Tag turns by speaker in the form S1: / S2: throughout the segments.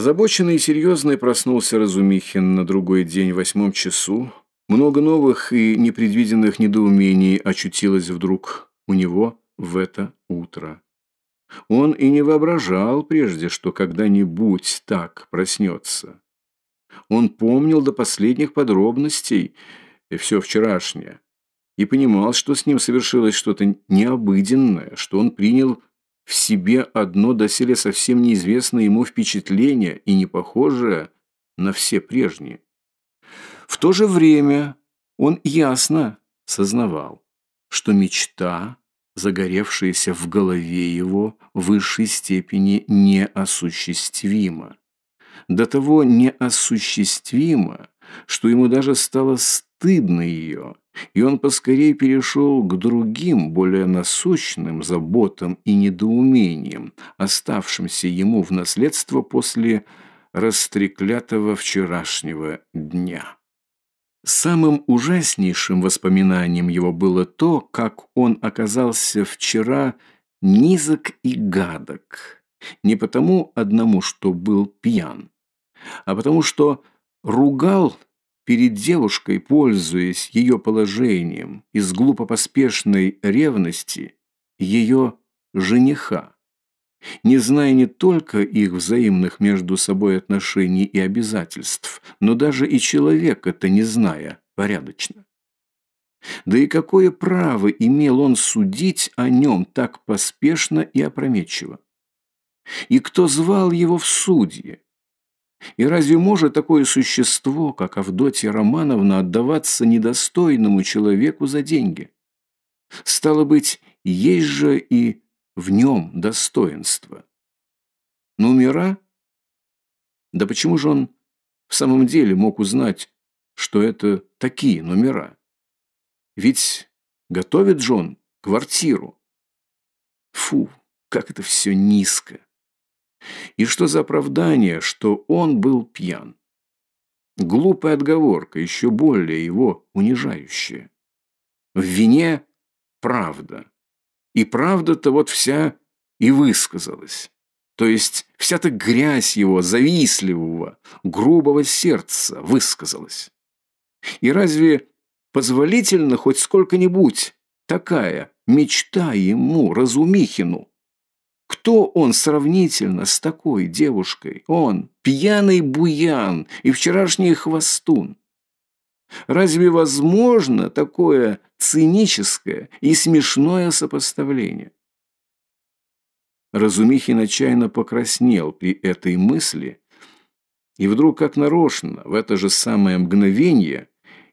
S1: Озабоченный и серьезный проснулся Разумихин на другой день в восьмом часу. Много новых и непредвиденных недоумений очутилось вдруг у него в это утро. Он и не воображал прежде, что когда-нибудь так проснется. Он помнил до последних подробностей все вчерашнее и понимал, что с ним совершилось что-то необыденное, что он принял в себе одно доселе совсем неизвестное ему впечатление и не похожее на все прежние. В то же время он ясно сознавал, что мечта, загоревшаяся в голове его, в высшей степени неосуществима. До того неосуществима, что ему даже стало стыдно ее, и он поскорее перешел к другим, более насущным заботам и недоумениям, оставшимся ему в наследство после растреклятого вчерашнего дня. Самым ужаснейшим воспоминанием его было то, как он оказался вчера низок и гадок. Не потому одному, что был пьян, а потому что ругал перед девушкой, пользуясь ее положением из глупо-поспешной ревности ее жениха, не зная не только их взаимных между собой отношений и обязательств, но даже и человека-то не зная порядочно. Да и какое право имел он судить о нем так поспешно и опрометчиво? И кто звал его в судьи? И разве может такое существо, как Авдотья Романовна, отдаваться недостойному человеку за деньги? Стало быть, есть же и в нем достоинство. Номера? Да почему же он в самом деле мог узнать, что это такие номера? Ведь готовит же он квартиру. Фу, как это все низко. И что за оправдание, что он был пьян? Глупая отговорка, еще более его унижающая. В вине правда. И правда-то вот вся и высказалась. То есть вся-то грязь его завистливого, грубого сердца высказалась. И разве позволительно хоть сколько-нибудь такая мечта ему, Разумихину, кто он сравнительно с такой девушкой? Он пьяный буян и вчерашний хвостун. Разве возможно такое циническое и смешное сопоставление? Разумихин отчаянно покраснел при этой мысли, и вдруг, как нарочно, в это же самое мгновение,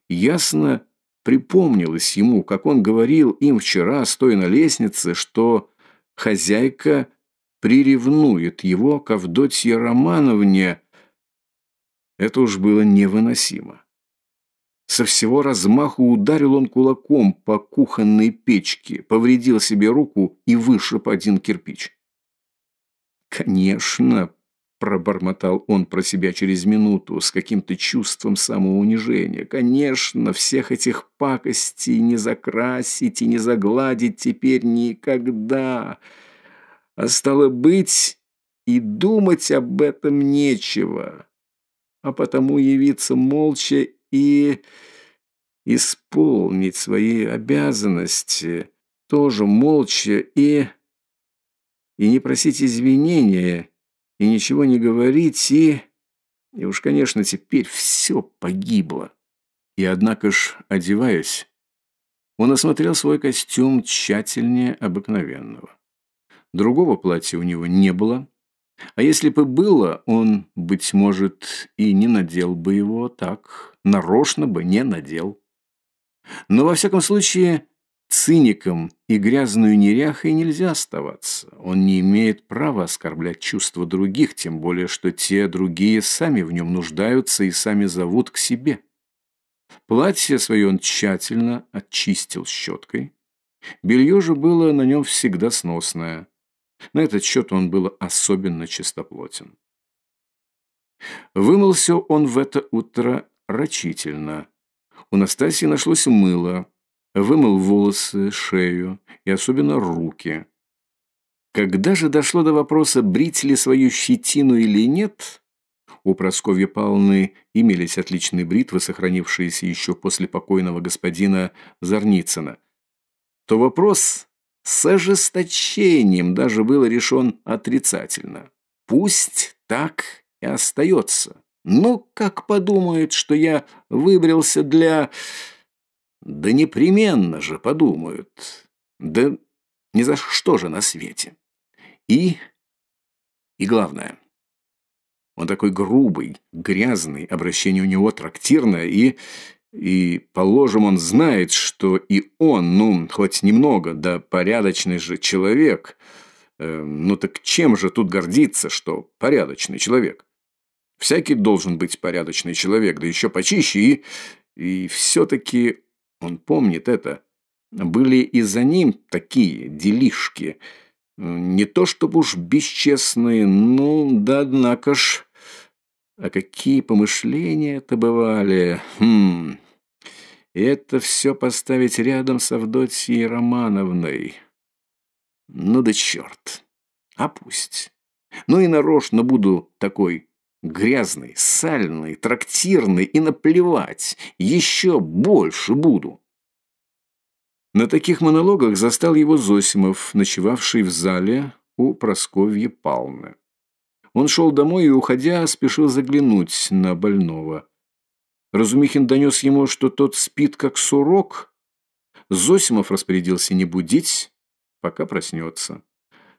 S1: ясно припомнилось ему, как он говорил им вчера, стоя на лестнице, что хозяйка приревнует его к Авдотье Романовне. Это уж было невыносимо. Со всего размаху ударил он кулаком по кухонной печке, повредил себе руку и вышиб один кирпич. «Конечно», – пробормотал он про себя через минуту с каким-то чувством самоунижения, «конечно, всех этих пакостей не закрасить и не загладить теперь никогда». А стало быть, и думать об этом нечего. А потому явиться молча и исполнить свои обязанности тоже молча и... И не просить извинения, и ничего не говорить, и... И уж, конечно, теперь все погибло. И однако ж, одеваясь, он осмотрел свой костюм тщательнее обыкновенного. Другого платья у него не было. А если бы было, он, быть может, и не надел бы его так, нарочно бы не надел. Но, во всяком случае, циником и грязную неряхой нельзя оставаться. Он не имеет права оскорблять чувства других, тем более, что те другие сами в нем нуждаются и сами зовут к себе. Платье свое он тщательно очистил щеткой. Белье же было на нем всегда сносное. На этот счет он был особенно чистоплотен. Вымылся он в это утро рачительно. У Настасьи нашлось мыло. Вымыл волосы, шею и особенно руки. Когда же дошло до вопроса, брить ли свою щетину или нет, у Прасковьи Павловны имелись отличные бритвы, сохранившиеся еще после покойного господина Зарницына, то вопрос с ожесточением даже был решен отрицательно. Пусть так и остается. Ну, как подумают, что я выбрался для... Да непременно же подумают. Да ни за что же на свете. И... И главное, он такой грубый, грязный, обращение у него трактирное, и... И, положим, он знает, что и он, ну, хоть немного, да порядочный же человек. Э, ну так чем же тут гордиться, что порядочный человек? Всякий должен быть порядочный человек, да еще почище, и... И все-таки он помнит это. Были и за ним такие делишки. Не то чтобы уж бесчестные, ну да однако ж... А какие помышления это бывали? Хм... Это все поставить рядом с Авдотьей Романовной. Ну да черт. А пусть. Ну и нарочно буду такой грязный, сальный, трактирный и наплевать. Еще больше буду. На таких монологах застал его Зосимов, ночевавший в зале у Просковьи Палны. Он шел домой и, уходя, спешил заглянуть на больного. Разумихин донес ему, что тот спит, как сурок. Зосимов распорядился не будить, пока проснется.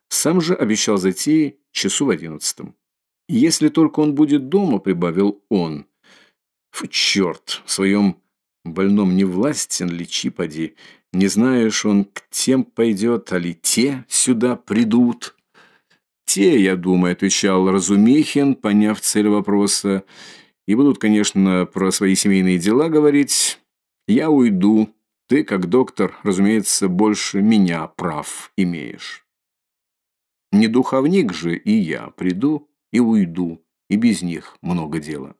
S1: Сам же обещал зайти часу в одиннадцатом. «Если только он будет дома», — прибавил он. «Фу, черт, в своем больном не властен, лечи поди. Не знаешь, он к тем пойдет, а ли те сюда придут?» «Те, я думаю», — отвечал Разумихин, поняв цель вопроса. «И будут, конечно, про свои семейные дела говорить. Я уйду. Ты, как доктор, разумеется, больше меня прав имеешь. Не духовник же и я приду и уйду, и без них много дела».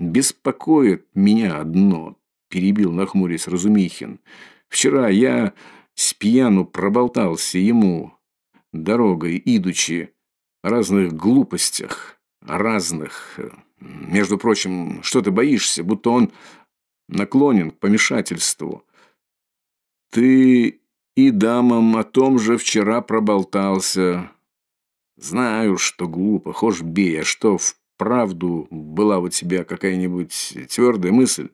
S1: «Беспокоит меня одно», — перебил нахмурясь Разумихин. «Вчера я с пьяну проболтался ему, дорогой, идучи, о разных глупостях, о разных... Между прочим, что ты боишься, будто он наклонен к помешательству. Ты и дамам о том же вчера проболтался. Знаю, что глупо, хошь бей, а что, вправду была у тебя какая-нибудь твердая мысль?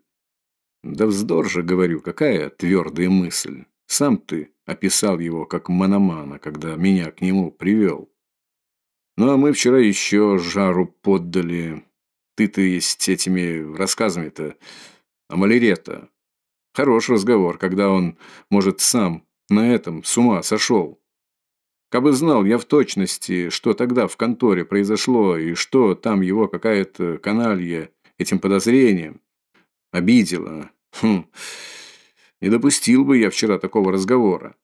S1: Да вздор же, говорю, какая твердая мысль? Сам ты описал его как мономана, когда меня к нему привел. Ну, а мы вчера еще жару поддали. Ты-то есть этими рассказами-то о Малерета. Хорош разговор, когда он, может, сам на этом с ума сошел. Кабы знал я в точности, что тогда в конторе произошло, и что там его какая-то каналья этим подозрением обидела. Хм... Не допустил бы я вчера такого разговора.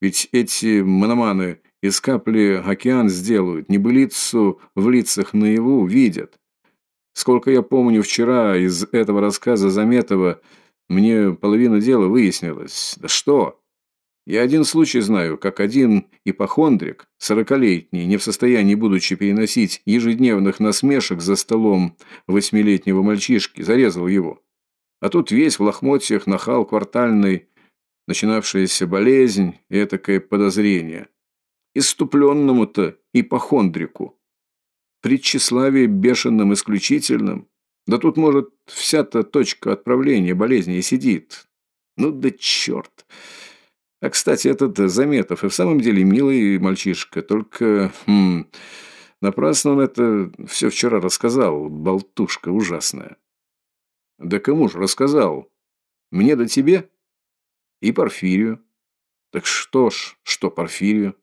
S1: Ведь эти мономаны из капли океан сделают, небылицу в лицах наяву видят. Сколько я помню вчера из этого рассказа Заметова, мне половина дела выяснилась. Да что? Я один случай знаю, как один ипохондрик, сорокалетний, не в состоянии, будучи переносить ежедневных насмешек за столом восьмилетнего мальчишки, зарезал его. А тут весь в лохмотьях нахал квартальный, начинавшаяся болезнь и этакое подозрение. Иступленному-то ипохондрику. При тщеславии бешеным исключительным. Да тут, может, вся-то точка отправления болезни и сидит. Ну да черт. А, кстати, этот Заметов и в самом деле милый мальчишка, только... Хм, напрасно он это все вчера рассказал, болтушка ужасная. Да кому же рассказал? Мне да тебе? И Порфирию. Так что ж, что Порфирию?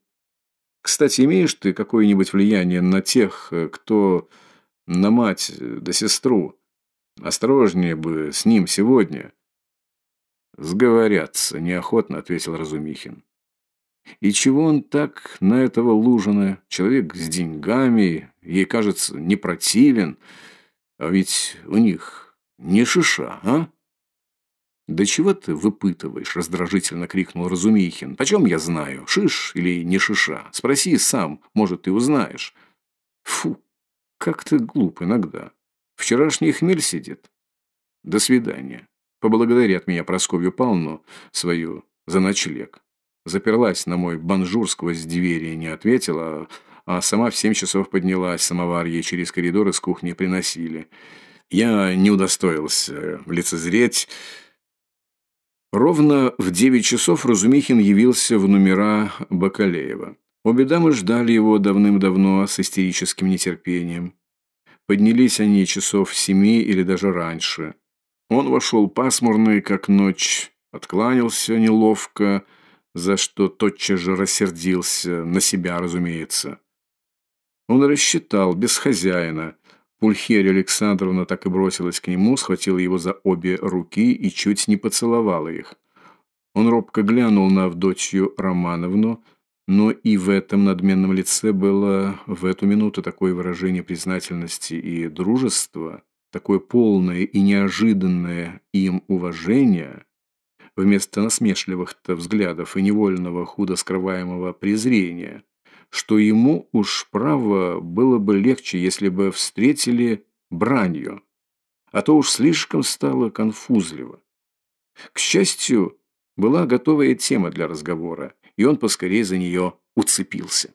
S1: Кстати, имеешь ты какое-нибудь влияние на тех, кто на мать да сестру? Осторожнее бы с ним сегодня. Сговорятся, неохотно ответил Разумихин. И чего он так на этого Лужина? Человек с деньгами, ей кажется, не противен. А ведь у них не шиша, а? «Да чего ты выпытываешь?» – раздражительно крикнул Разумихин. «Почем я знаю, шиш или не шиша? Спроси сам, может, ты узнаешь». «Фу! как ты глуп иногда. Вчерашний хмель сидит. До свидания. Поблагодари от меня Прасковью Павловну свою за ночлег. Заперлась на мой банжур сквозь двери, не ответила, а сама в семь часов поднялась, самовар ей через коридор из кухни приносили. Я не удостоился лицезреть. Ровно в девять часов Разумихин явился в номера Бакалеева. Обе дамы ждали его давным-давно с истерическим нетерпением. Поднялись они часов семи или даже раньше. Он вошел пасмурный, как ночь, откланялся неловко, за что тотчас же рассердился, на себя, разумеется. Он рассчитал, без хозяина. Пульхерия Александровна так и бросилась к нему, схватила его за обе руки и чуть не поцеловала их. Он робко глянул на Авдотью Романовну, но и в этом надменном лице было в эту минуту такое выражение признательности и дружества, такое полное и неожиданное им уважение, вместо насмешливых-то взглядов и невольного худо скрываемого презрения, что ему уж право было бы легче, если бы встретили бранью, а то уж слишком стало конфузливо. К счастью, была готовая тема для разговора, и он поскорее за нее уцепился.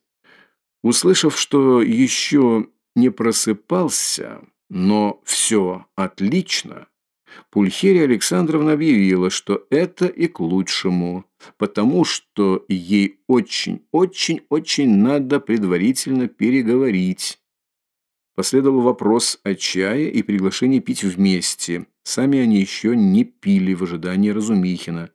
S1: Услышав, что еще не просыпался, но все отлично, Пульхерия Александровна объявила, что это и к лучшему, потому что ей очень-очень-очень надо предварительно переговорить. Последовал вопрос о чае и приглашение пить вместе. Сами они еще не пили в ожидании Разумихина.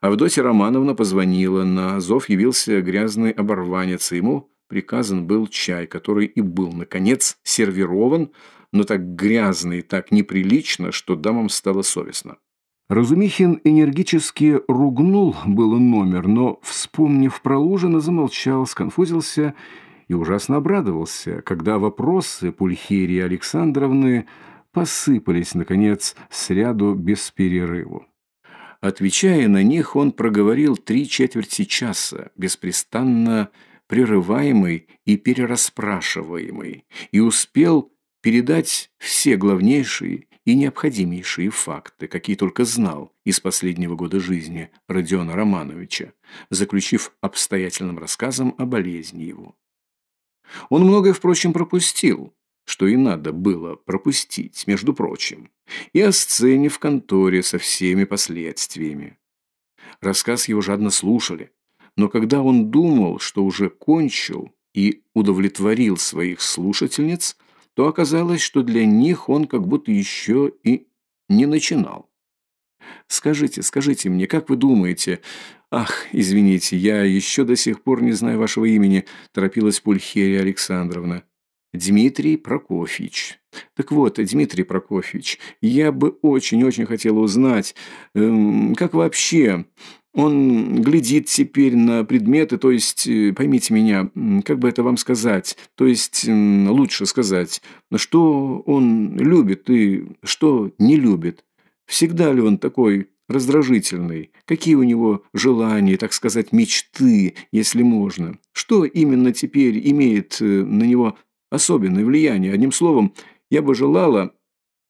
S1: Авдотья Романовна позвонила, на зов явился грязный оборванец, и ему приказан был чай, который и был, наконец, сервирован, но так грязно и так неприлично, что дамам стало совестно. Разумихин энергически ругнул было номер, но, вспомнив про ужина, замолчал, сконфузился и ужасно обрадовался, когда вопросы Пульхерии Александровны посыпались, наконец, с ряду без перерыву. Отвечая на них, он проговорил три четверти часа, беспрестанно прерываемый и перерасспрашиваемый, и успел передать все главнейшие и необходимейшие факты, какие только знал из последнего года жизни Родиона Романовича, заключив обстоятельным рассказом о болезни его. Он многое, впрочем, пропустил, что и надо было пропустить, между прочим, и о сцене в конторе со всеми последствиями. Рассказ его жадно слушали, но когда он думал, что уже кончил и удовлетворил своих слушательниц, то оказалось, что для них он как будто еще и не начинал. «Скажите, скажите мне, как вы думаете...» «Ах, извините, я еще до сих пор не знаю вашего имени», – торопилась Пульхерия Александровна. Дмитрий Прокофьевич. Так вот, Дмитрий Прокофьевич, я бы очень-очень хотела узнать, эм, как вообще он глядит теперь на предметы, то есть, э, поймите меня, как бы это вам сказать, то есть, лучше сказать, что он любит и что не любит. Всегда ли он такой раздражительный? Какие у него желания, так сказать, мечты, если можно? Что именно теперь имеет э, на него особенное влияние. Одним словом, я бы желала...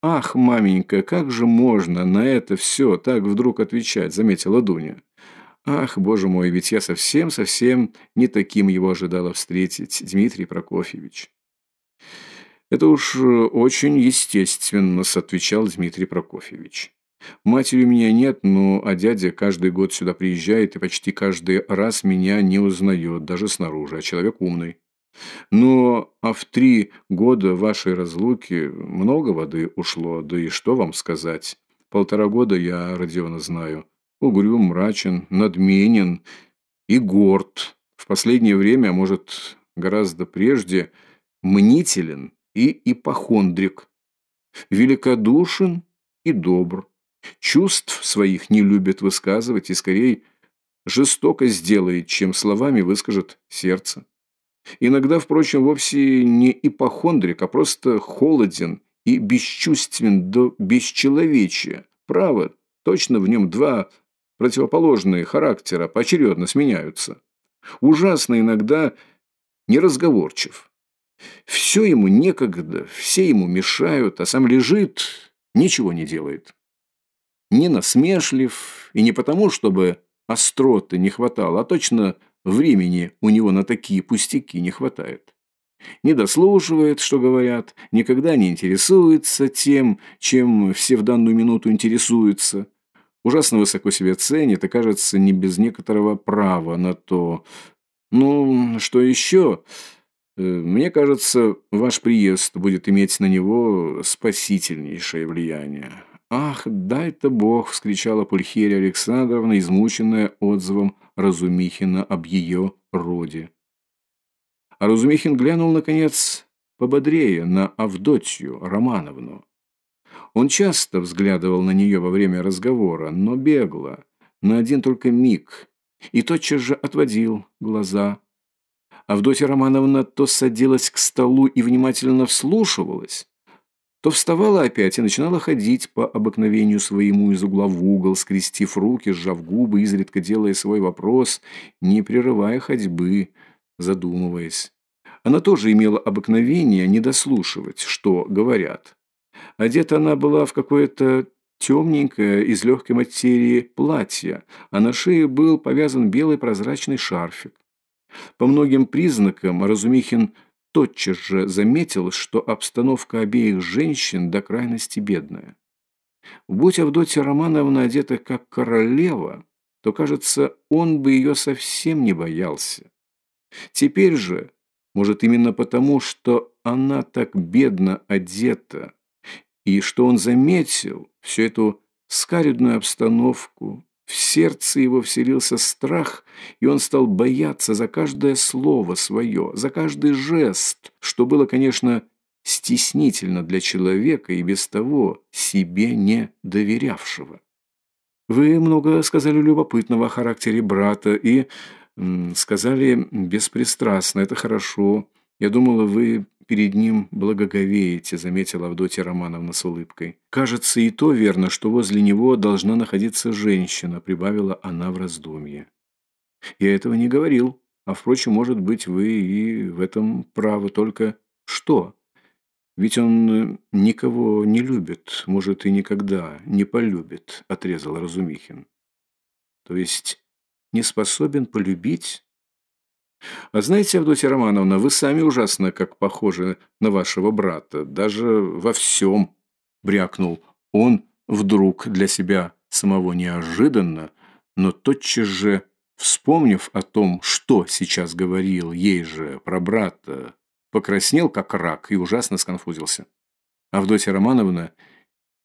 S1: «Ах, маменька, как же можно на это все так вдруг отвечать?» – заметила Дуня. «Ах, боже мой, ведь я совсем-совсем не таким его ожидала встретить, Дмитрий Прокофьевич». «Это уж очень естественно», – отвечал Дмитрий Прокофьевич. «Матери у меня нет, но а дядя каждый год сюда приезжает и почти каждый раз меня не узнает, даже снаружи, а человек умный. Но а в три года вашей разлуки много воды ушло, да и что вам сказать? Полтора года я Родиона знаю. Угрюм, мрачен, надменен и горд. В последнее время, а может, гораздо прежде, мнителен и ипохондрик. Великодушен и добр. Чувств своих не любит высказывать и скорее жестоко сделает, чем словами выскажет сердце. Иногда, впрочем, вовсе не ипохондрик, а просто холоден и бесчувствен до бесчеловечия. Право, точно в нем два противоположные характера поочередно сменяются. Ужасно иногда неразговорчив. Все ему некогда, все ему мешают, а сам лежит, ничего не делает. Не насмешлив, и не потому, чтобы остроты не хватало, а точно времени у него на такие пустяки не хватает. Не дослушивает, что говорят, никогда не интересуется тем, чем все в данную минуту интересуются. Ужасно высоко себя ценит и, кажется, не без некоторого права на то. Ну, что еще? Э, мне кажется, ваш приезд будет иметь на него спасительнейшее влияние. «Ах, дай-то Бог!» – вскричала Пульхерия Александровна, измученная отзывом Разумихина об ее роде. А Разумихин глянул, наконец, пободрее на Авдотью Романовну. Он часто взглядывал на нее во время разговора, но бегло, на один только миг, и тотчас же отводил глаза. Авдотья Романовна то садилась к столу и внимательно вслушивалась, то вставала опять и начинала ходить по обыкновению своему из угла в угол, скрестив руки, сжав губы, изредка делая свой вопрос, не прерывая ходьбы, задумываясь. Она тоже имела обыкновение не дослушивать, что говорят. Одета она была в какое-то темненькое из легкой материи платье, а на шее был повязан белый прозрачный шарфик. По многим признакам Разумихин тотчас же заметил, что обстановка обеих женщин до крайности бедная. Будь Авдотья Романовна одета как королева, то, кажется, он бы ее совсем не боялся. Теперь же, может, именно потому, что она так бедно одета, и что он заметил всю эту скаридную обстановку, в сердце его вселился страх, и он стал бояться за каждое слово свое, за каждый жест, что было, конечно, стеснительно для человека и без того себе не доверявшего. Вы много сказали любопытного о характере брата и сказали беспристрастно, это хорошо. Я думала, вы перед ним благоговеете», – заметила Авдотья Романовна с улыбкой. «Кажется, и то верно, что возле него должна находиться женщина», – прибавила она в раздумье. «Я этого не говорил. А, впрочем, может быть, вы и в этом правы. Только что? Ведь он никого не любит, может, и никогда не полюбит», – отрезал Разумихин. «То есть не способен полюбить?» А знаете, Авдотья Романовна, вы сами ужасно как похожи на вашего брата. Даже во всем, брякнул он вдруг для себя самого неожиданно, но тотчас же, вспомнив о том, что сейчас говорил ей же про брата, покраснел как рак и ужасно сконфузился. Авдотья Романовна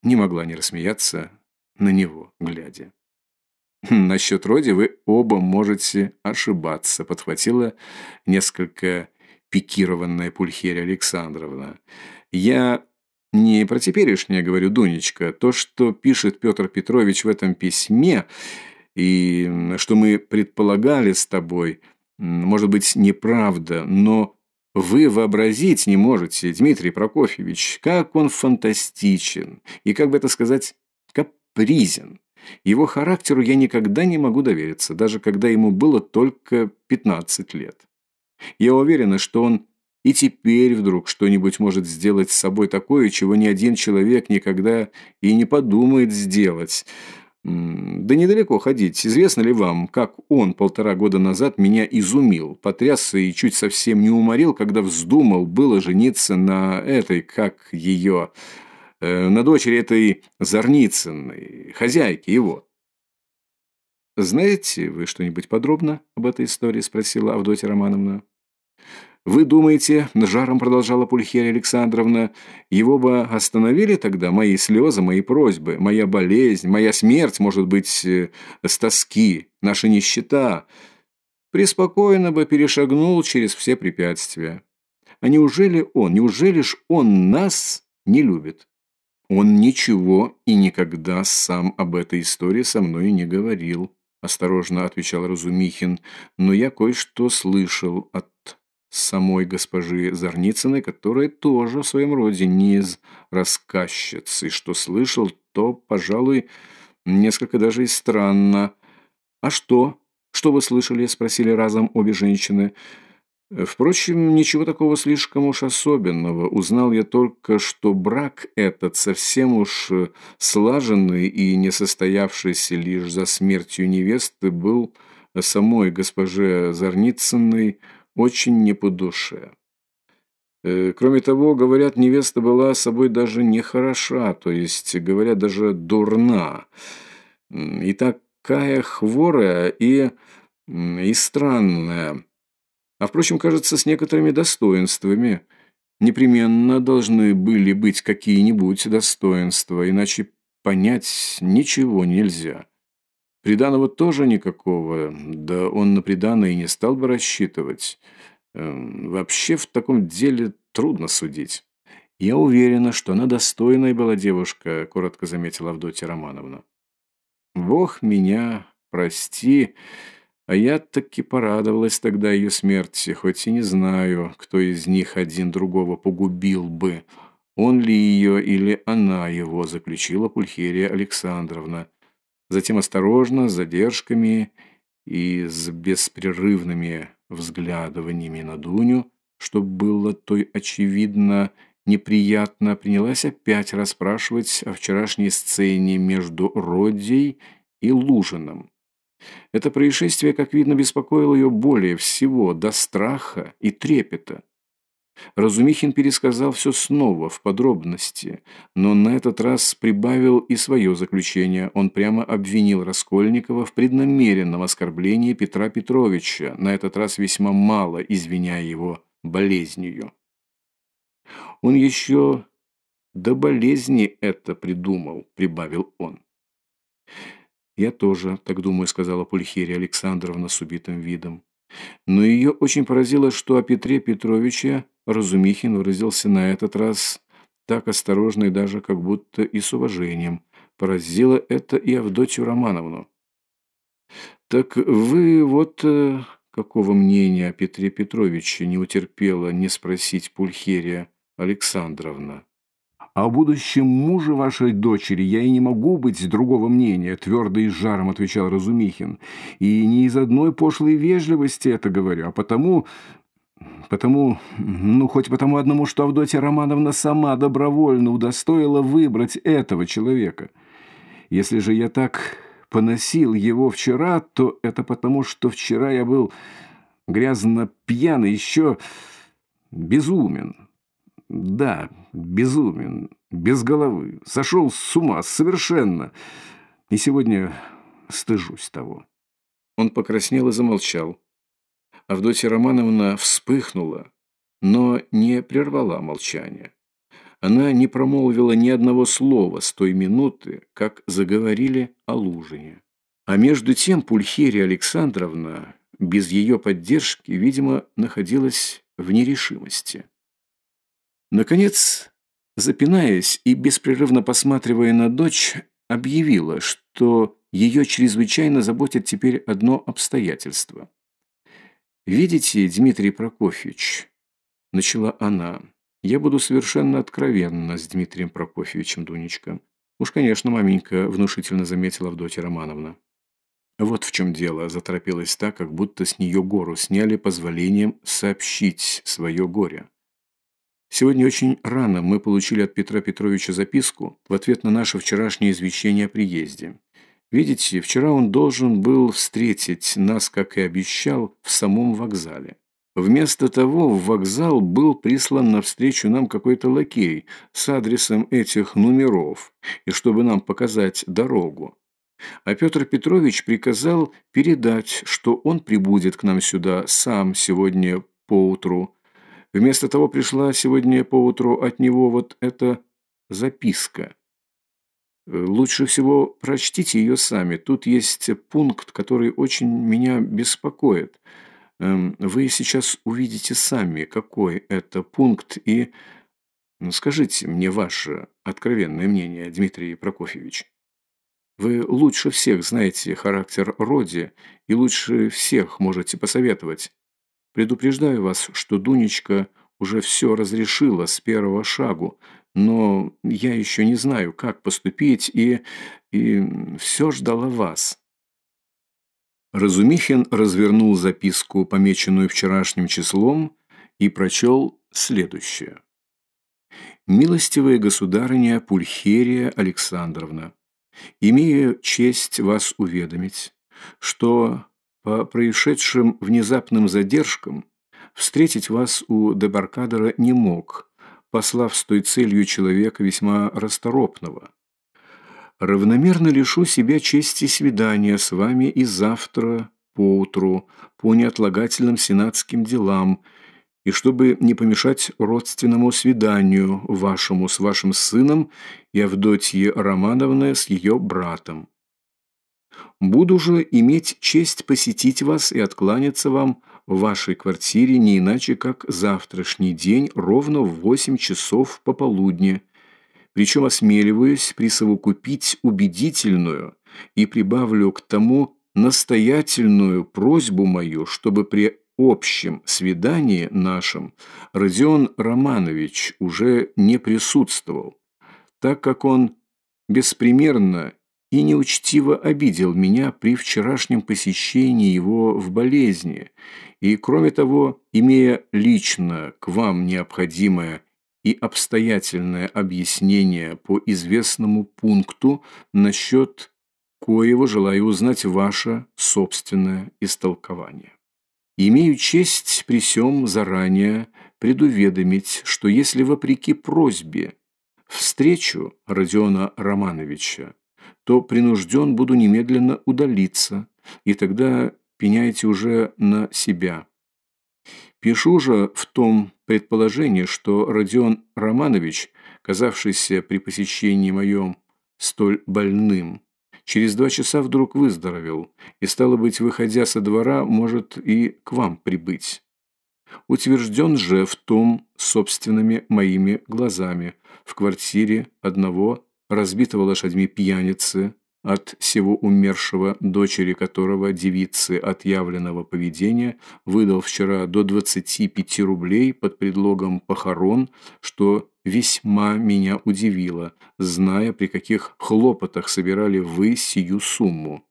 S1: не могла не рассмеяться на него, глядя. «Насчет Роди вы оба можете ошибаться», – подхватила несколько пикированная Пульхерия Александровна. «Я не про теперешнее говорю, Дунечка. То, что пишет Петр Петрович в этом письме, и что мы предполагали с тобой, может быть, неправда, но вы вообразить не можете, Дмитрий Прокофьевич, как он фантастичен и, как бы это сказать, капризен. Его характеру я никогда не могу довериться, даже когда ему было только 15 лет. Я уверена, что он и теперь вдруг что-нибудь может сделать с собой такое, чего ни один человек никогда и не подумает сделать. Да недалеко ходить. Известно ли вам, как он полтора года назад меня изумил, потрясся и чуть совсем не уморил, когда вздумал было жениться на этой, как ее... Э, на дочери этой Зарницыной, хозяйки его. «Знаете вы что-нибудь подробно об этой истории?» – спросила Авдотья Романовна. «Вы думаете, – жаром продолжала Пульхерия Александровна, – его бы остановили тогда мои слезы, мои просьбы, моя болезнь, моя смерть, может быть, э, с тоски, наша нищета? Преспокойно бы перешагнул через все препятствия. А неужели он, неужели ж он нас не любит?» Он ничего и никогда сам об этой истории со мной не говорил, осторожно отвечал Разумихин, но я кое-что слышал от самой госпожи Зарницыной, которая тоже в своем роде не из рассказчиц, и что слышал, то, пожалуй, несколько даже и странно. «А что? Что вы слышали?» – спросили разом обе женщины. Впрочем, ничего такого слишком уж особенного. Узнал я только, что брак этот совсем уж слаженный и не состоявшийся лишь за смертью невесты был самой госпоже Зарницыной очень не по душе. Э, кроме того, говорят, невеста была собой даже нехороша, то есть, говорят, даже дурна. И такая хворая и, и странная а, впрочем, кажется, с некоторыми достоинствами. Непременно должны были быть какие-нибудь достоинства, иначе понять ничего нельзя. Приданого тоже никакого, да он на приданое и не стал бы рассчитывать. Эм, вообще в таком деле трудно судить. «Я уверена, что она достойная была девушка», – коротко заметила Авдотья Романовна. «Бог меня прости», а я таки порадовалась тогда ее смерти, хоть и не знаю, кто из них один другого погубил бы. Он ли ее или она его, заключила Пульхерия Александровна. Затем осторожно, с задержками и с беспрерывными взглядываниями на Дуню, что было той очевидно неприятно, принялась опять расспрашивать о вчерашней сцене между Родией и Лужином. Это происшествие, как видно, беспокоило ее более всего, до страха и трепета. Разумихин пересказал все снова, в подробности, но на этот раз прибавил и свое заключение. Он прямо обвинил Раскольникова в преднамеренном оскорблении Петра Петровича, на этот раз весьма мало извиняя его болезнью. Он еще до болезни это придумал, прибавил он. «Я тоже так думаю», — сказала Пульхерия Александровна с убитым видом. Но ее очень поразило, что о Петре Петровиче Разумихин выразился на этот раз так осторожно и даже как будто и с уважением. Поразило это и Авдотью Романовну. «Так вы вот э, какого мнения о Петре Петровиче не утерпела не спросить Пульхерия Александровна?»
S2: О будущем муже вашей дочери я и не могу быть другого мнения, твердо и с жаром отвечал Разумихин. И не из одной пошлой вежливости это говорю, а потому... Потому, ну, хоть потому одному, что Авдотья Романовна сама добровольно удостоила выбрать этого человека. Если же я так поносил его вчера, то это потому, что вчера я был грязно пьян и еще безумен. Да, безумен, без головы, сошел с ума совершенно. И сегодня стыжусь того.
S1: Он покраснел и замолчал. Авдотья Романовна вспыхнула, но не прервала молчание. Она не промолвила ни одного слова с той минуты, как заговорили о Лужине. А между тем Пульхерия Александровна без ее поддержки, видимо, находилась в нерешимости. Наконец, запинаясь и беспрерывно посматривая на дочь, объявила, что ее чрезвычайно заботит теперь одно обстоятельство. «Видите, Дмитрий Прокофьевич», – начала она, – «я буду совершенно откровенна с Дмитрием Прокофьевичем, Дунечка». «Уж, конечно, маменька», – внушительно заметила Авдотья Романовна. Вот в чем дело, заторопилась так, как будто с нее гору сняли позволением сообщить свое горе. Сегодня очень рано мы получили от Петра Петровича записку в ответ на наше вчерашнее извещение о приезде. Видите, вчера он должен был встретить нас, как и обещал, в самом вокзале. Вместо того в вокзал был прислан навстречу нам какой-то лакей с адресом этих номеров, и чтобы нам показать дорогу. А Петр Петрович приказал передать, что он прибудет к нам сюда сам сегодня поутру, Вместо того пришла сегодня поутру от него вот эта записка. Лучше всего прочтите ее сами. Тут есть пункт, который очень меня беспокоит. Эм, вы сейчас увидите сами, какой это пункт, и ну, скажите мне ваше откровенное мнение, Дмитрий Прокофьевич. Вы лучше всех знаете характер Роди и лучше всех можете посоветовать. Предупреждаю вас, что Дунечка уже все разрешила с первого шагу, но я еще не знаю, как поступить, и... и все ждала вас. Разумихин развернул записку, помеченную вчерашним числом, и прочел следующее. «Милостивая государыня Пульхерия Александровна, имею честь вас уведомить, что по происшедшим внезапным задержкам встретить вас у дебаркадера не мог, послав с той целью человека весьма расторопного. Равномерно лишу себя чести свидания с вами и завтра поутру по неотлагательным сенатским делам, и чтобы не помешать родственному свиданию вашему с вашим сыном и Авдотье Романовны с ее братом. Буду же иметь честь посетить вас и откланяться вам в вашей квартире не иначе, как завтрашний день ровно в восемь часов пополудни. Причем осмеливаюсь присовокупить убедительную и прибавлю к тому настоятельную просьбу мою, чтобы при общем свидании нашем Родион Романович уже не присутствовал, так как он беспримерно и неучтиво обидел меня при вчерашнем посещении его в болезни, и, кроме того, имея лично к вам необходимое и обстоятельное объяснение по известному пункту насчет коего желаю узнать ваше собственное истолкование. Имею честь при сём заранее предуведомить, что если вопреки просьбе встречу Родиона Романовича то принужден буду немедленно удалиться, и тогда пеняйте уже на себя. Пишу же в том предположении, что Родион Романович, казавшийся при посещении моем столь больным, через два часа вдруг выздоровел, и, стало быть, выходя со двора, может и к вам прибыть. Утвержден же в том собственными моими глазами в квартире одного разбитого лошадьми пьяницы, от всего умершего, дочери которого девицы отъявленного поведения выдал вчера до 25 рублей под предлогом похорон, что весьма меня удивило, зная, при каких хлопотах собирали вы сию сумму.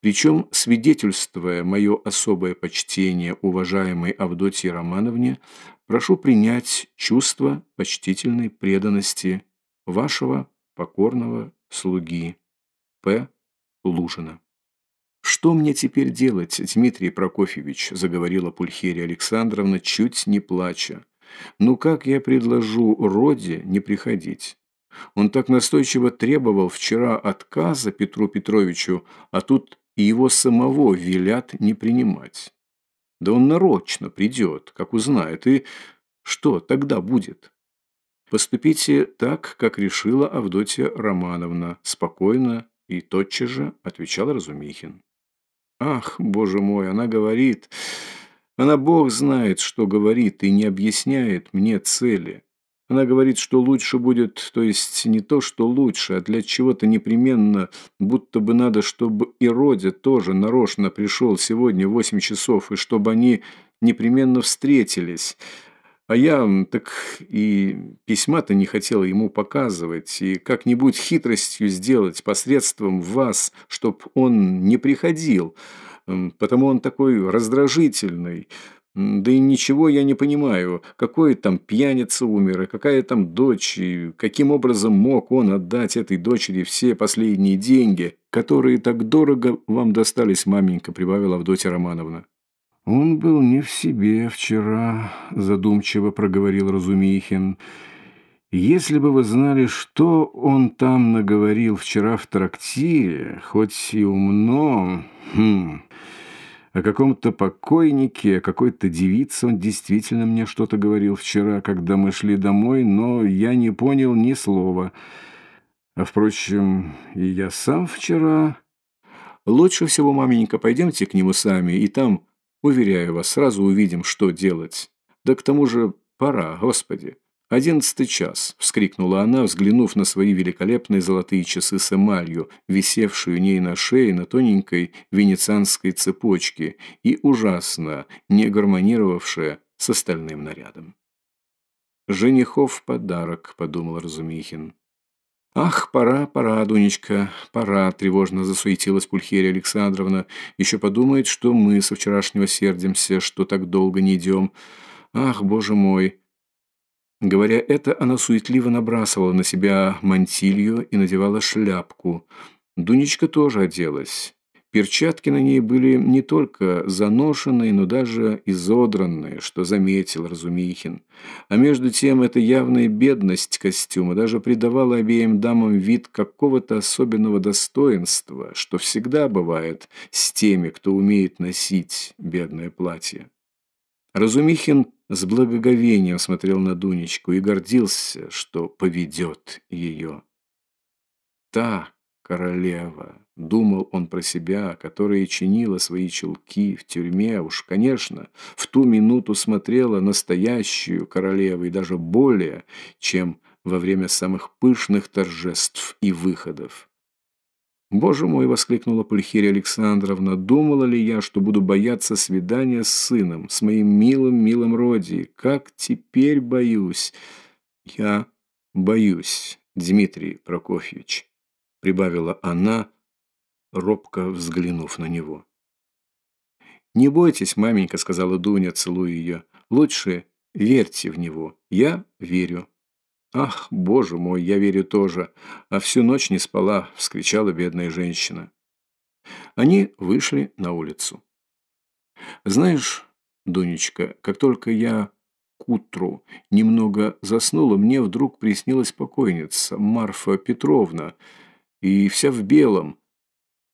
S1: Причем, свидетельствуя мое особое почтение уважаемой Авдотье Романовне, прошу принять чувство почтительной преданности вашего покорного слуги П. Лужина. «Что мне теперь делать, Дмитрий Прокофьевич?» – заговорила Пульхерия Александровна, чуть не плача. «Ну как я предложу Роде не приходить? Он так настойчиво требовал вчера отказа Петру Петровичу, а тут и его самого велят не принимать. Да он нарочно придет, как узнает, и что тогда будет?» «Поступите так, как решила Авдотья Романовна», спокойно и тотчас же отвечал Разумихин. «Ах, боже мой, она говорит... Она бог знает, что говорит, и не объясняет мне цели. Она говорит, что лучше будет, то есть не то, что лучше, а для чего-то непременно, будто бы надо, чтобы и Родя тоже нарочно пришел сегодня в восемь часов, и чтобы они непременно встретились». А я так и письма-то не хотела ему показывать, и как-нибудь хитростью сделать посредством вас, чтоб он не приходил, потому он такой раздражительный. Да и ничего я не понимаю, какой там пьяница умер, и какая там дочь, и каким образом мог он отдать этой дочери все последние деньги, которые так дорого вам достались, маменька, прибавила Авдотья Романовна.
S2: «Он был не в себе вчера», — задумчиво проговорил Разумихин. «Если бы вы знали, что он там наговорил вчера в трактире, хоть и умно, хм, о каком-то покойнике, о какой-то девице он действительно мне что-то говорил вчера, когда мы шли домой, но я не понял ни слова. А, впрочем, и я сам вчера...»
S1: «Лучше всего, маменька, пойдемте к нему сами, и там...» Уверяю вас, сразу увидим, что делать. Да к тому же пора, господи. «Одиннадцатый час!» – вскрикнула она, взглянув на свои великолепные золотые часы с эмалью, висевшие у ней на шее на тоненькой венецианской цепочке и ужасно не гармонировавшая с остальным нарядом. «Женихов подарок», – подумал Разумихин. «Ах, пора, пора, Дунечка, пора», – тревожно засуетилась Пульхерия Александровна. «Еще подумает, что мы со вчерашнего сердимся, что так долго не идем. Ах, боже мой!» Говоря это, она суетливо набрасывала на себя мантилью и надевала шляпку. Дунечка тоже оделась. Перчатки на ней были не только заношенные, но даже изодранные, что заметил Разумихин. А между тем эта явная бедность костюма даже придавала обеим дамам вид какого-то особенного достоинства, что всегда бывает с теми, кто умеет носить бедное платье. Разумихин с благоговением смотрел на Дунечку и гордился, что поведет ее. Та королева, думал он про себя, которая чинила свои чулки в тюрьме, уж, конечно, в ту минуту смотрела настоящую королеву и даже более, чем во время самых пышных торжеств и выходов. «Боже мой!» — воскликнула Пульхирия Александровна. «Думала ли я, что буду бояться свидания с сыном, с моим милым-милым Роди? Как теперь боюсь!» «Я боюсь, Дмитрий Прокофьевич», — прибавила она, робко взглянув на него. «Не бойтесь, маменька», — сказала Дуня, целуя ее. «Лучше верьте в него. Я верю». «Ах, боже мой, я верю тоже, а всю ночь не спала», — вскричала бедная женщина. Они вышли на улицу. «Знаешь, Дунечка, как только я к утру немного заснула, мне вдруг приснилась покойница Марфа Петровна, и вся в белом.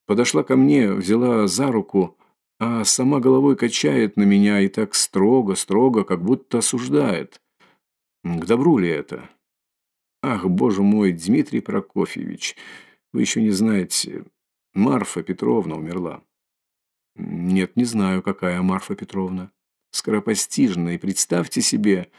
S1: Подошла ко мне, взяла за руку, а сама головой качает на меня и так строго, строго, как будто осуждает. К добру ли это?» Ах, боже мой, Дмитрий Прокофьевич, вы еще не знаете, Марфа Петровна умерла. Нет, не знаю, какая Марфа Петровна. Скоропостижная, и представьте себе,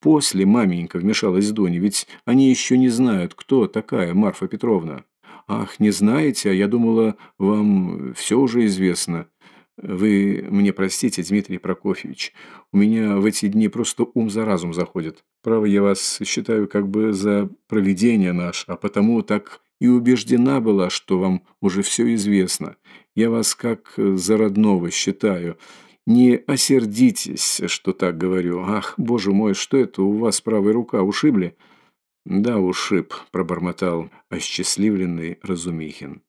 S1: после маменька вмешалась Дуня, ведь они еще не знают, кто такая Марфа Петровна. Ах, не знаете, а я думала, вам все уже известно. Вы мне простите, Дмитрий Прокофьевич, у меня в эти дни просто ум за разум заходит. Право, я вас считаю как бы за провидение наш, а потому так и убеждена была, что вам уже все известно. Я вас как за родного считаю. Не осердитесь, что так говорю. Ах, боже мой, что это у вас правая рука, ушибли? Да, ушиб, пробормотал осчастливленный Разумихин.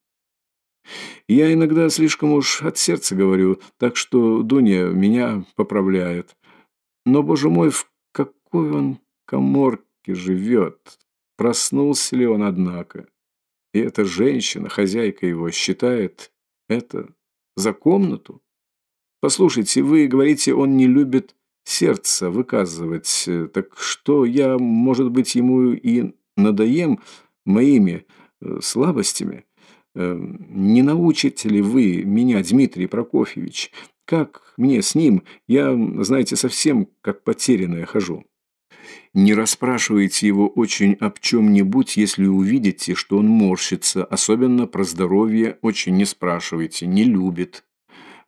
S1: Я иногда слишком уж от сердца говорю, так что Дуня меня поправляет. Но, боже мой, в какой он коморке живет? Проснулся ли он, однако? И эта женщина, хозяйка его, считает это за комнату? Послушайте, вы говорите, он не любит сердце выказывать. Так что я, может быть, ему и надоем моими э, слабостями? Эм, не научите ли вы меня, Дмитрий Прокофьевич? Как мне с ним? Я, знаете, совсем как потерянная хожу. Не расспрашивайте его очень об чем-нибудь, если увидите, что он морщится. Особенно про здоровье очень не спрашивайте, не любит.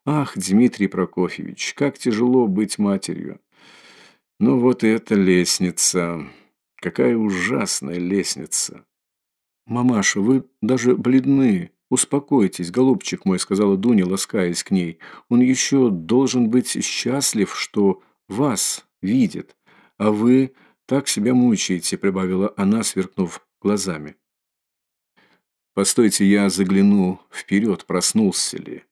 S1: Ах, Дмитрий Прокофьевич, как тяжело быть матерью. Ну вот и эта лестница. Какая ужасная лестница. «Мамаша, вы даже бледны. Успокойтесь, голубчик мой», — сказала Дуня, ласкаясь к ней. «Он еще должен быть счастлив, что вас видит. А вы так себя мучаете», — прибавила она, сверкнув глазами. «Постойте, я загляну вперед, проснулся ли».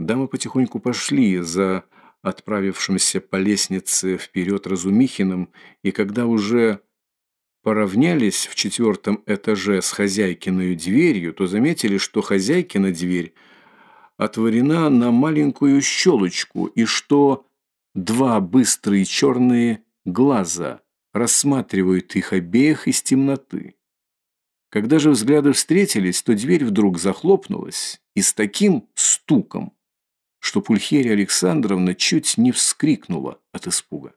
S1: Дамы потихоньку пошли за отправившимся по лестнице вперед Разумихиным, и когда уже поравнялись в четвертом этаже с хозяйкиной дверью, то заметили, что хозяйкина дверь отворена на маленькую щелочку и что два быстрые черные глаза рассматривают их обеих из темноты. Когда же взгляды встретились, то дверь вдруг захлопнулась и с таким стуком, что Пульхерия Александровна чуть не вскрикнула от испуга.